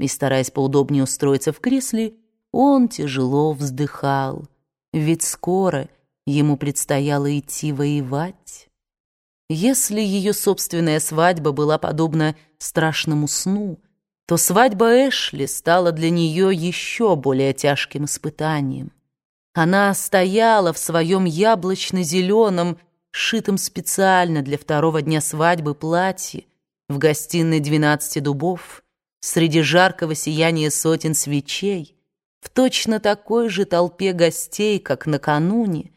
и, стараясь поудобнее устроиться в кресле, он тяжело вздыхал, ведь скоро ему предстояло идти воевать. Если ее собственная свадьба была подобна страшному сну, то свадьба Эшли стала для нее еще более тяжким испытанием. Она стояла в своем яблочно-зеленом, шитом специально для второго дня свадьбы платье, в гостиной двенадцати дубов, среди жаркого сияния сотен свечей, в точно такой же толпе гостей, как накануне,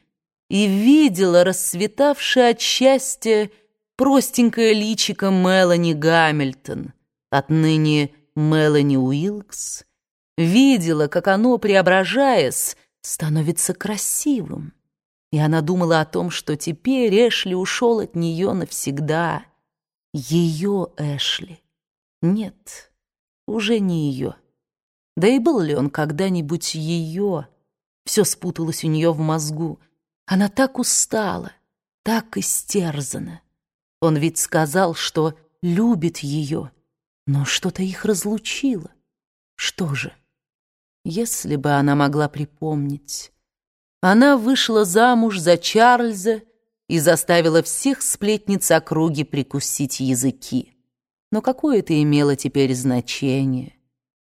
и видела расцветавшее от счастья простенькое личико Мелани Гамильтон, отныне Мелани Уилкс, видела, как оно, преображаясь, становится красивым. И она думала о том, что теперь Эшли ушел от нее навсегда. Ее Эшли. Нет, уже не ее. Да и был ли он когда-нибудь ее? Все спуталось у нее в мозгу. Она так устала, так истерзана. Он ведь сказал, что любит ее, но что-то их разлучило. Что же? Если бы она могла припомнить. Она вышла замуж за Чарльза и заставила всех сплетниц округи прикусить языки. Но какое это имело теперь значение?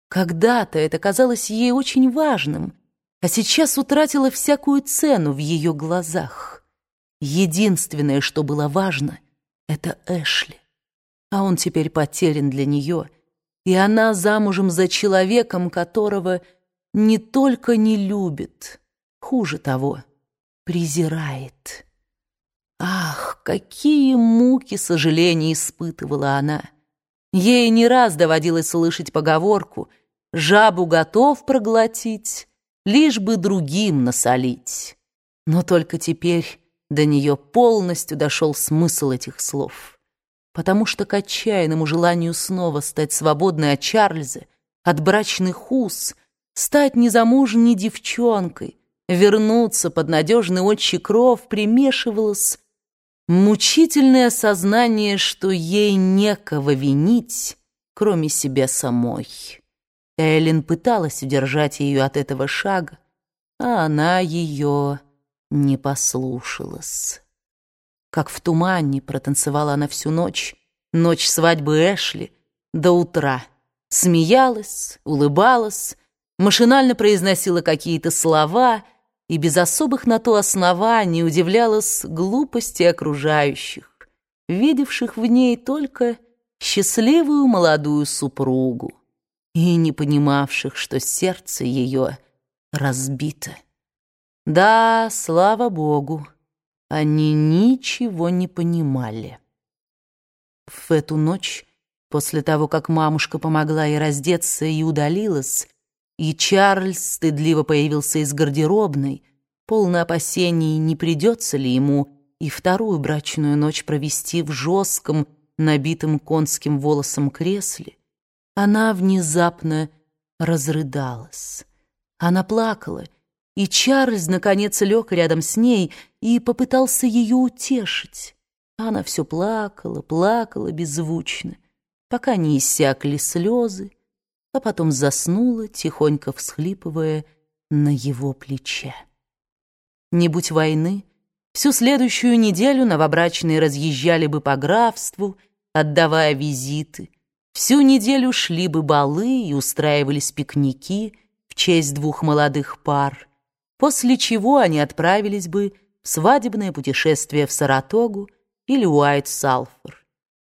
Когда-то это казалось ей очень важным, а сейчас утратило всякую цену в ее глазах. Единственное, что было важно, — это Эшли. А он теперь потерян для нее, и она замужем за человеком, которого не только не любит, хуже того, презирает. Ах, какие муки сожаления испытывала она! Ей не раз доводилось слышать поговорку «жабу готов проглотить, лишь бы другим насолить». Но только теперь до нее полностью дошел смысл этих слов, потому что к отчаянному желанию снова стать свободной от Чарльза, от брачных уз, стать незамужней девчонкой, вернуться под надежный отчий кров примешивалось мучительное сознание, что ей некого винить, кроме себя самой. Эллен пыталась удержать ее от этого шага, а она ее не послушалась. Как в тумане протанцевала она всю ночь, ночь свадьбы Эшли, до утра. Смеялась, улыбалась, машинально произносила какие-то слова — и без особых на то оснований удивлялась глупости окружающих, видевших в ней только счастливую молодую супругу и не понимавших, что сердце ее разбито. Да, слава Богу, они ничего не понимали. В эту ночь, после того, как мамушка помогла ей раздеться и удалилась, и Чарльз стыдливо появился из гардеробной, полный опасений, не придется ли ему и вторую брачную ночь провести в жестком, набитом конским волосом кресле. Она внезапно разрыдалась. Она плакала, и Чарльз, наконец, лег рядом с ней и попытался ее утешить. Она все плакала, плакала беззвучно, пока не иссякли слезы, а потом заснула, тихонько всхлипывая на его плече. Не будь войны, всю следующую неделю новобрачные разъезжали бы по графству, отдавая визиты. Всю неделю шли бы балы и устраивались пикники в честь двух молодых пар, после чего они отправились бы в свадебное путешествие в Саратогу или Уайт-Салфор.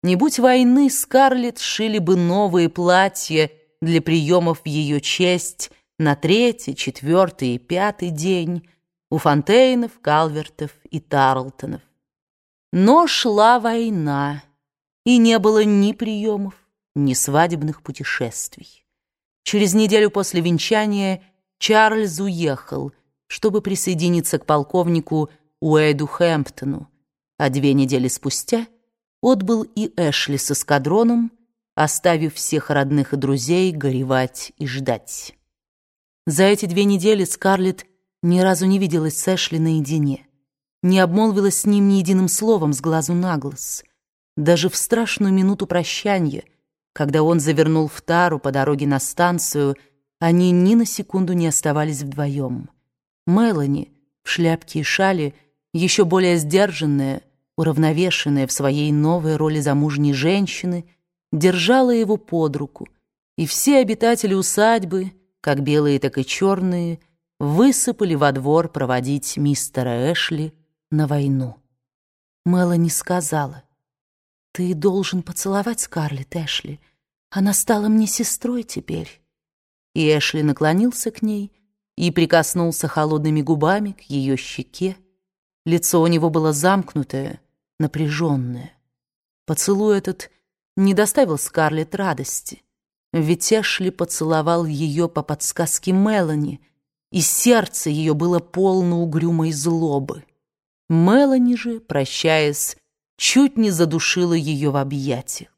Не будь войны, Скарлетт шили бы новые платья для приемов в ее честь на третий, четвертый и пятый день у Фонтейнов, Калвертов и Тарлтонов. Но шла война, и не было ни приемов, ни свадебных путешествий. Через неделю после венчания Чарльз уехал, чтобы присоединиться к полковнику Уэйду Хэмптону, а две недели спустя отбыл и Эшли с эскадроном, оставив всех родных и друзей горевать и ждать. За эти две недели Скарлетт ни разу не виделась с Эшли наедине, не обмолвилась с ним ни единым словом с глазу на глаз. Даже в страшную минуту прощания, Когда он завернул в тару по дороге на станцию, они ни на секунду не оставались вдвоем. Мелани в шляпке и шале, еще более сдержанная, уравновешенная в своей новой роли замужней женщины, держала его под руку, и все обитатели усадьбы, как белые, так и черные, высыпали во двор проводить мистера Эшли на войну. Мелани сказала, «Ты должен поцеловать Скарлетт, Эшли. Она стала мне сестрой теперь». И Эшли наклонился к ней и прикоснулся холодными губами к ее щеке. Лицо у него было замкнутое, напряженное. Поцелуй этот не доставил Скарлетт радости, ведь Эшли поцеловал ее по подсказке Мелани, и сердце ее было полно угрюмой злобы. Мелани же, прощаясь, чуть не задушила ее в объятиях.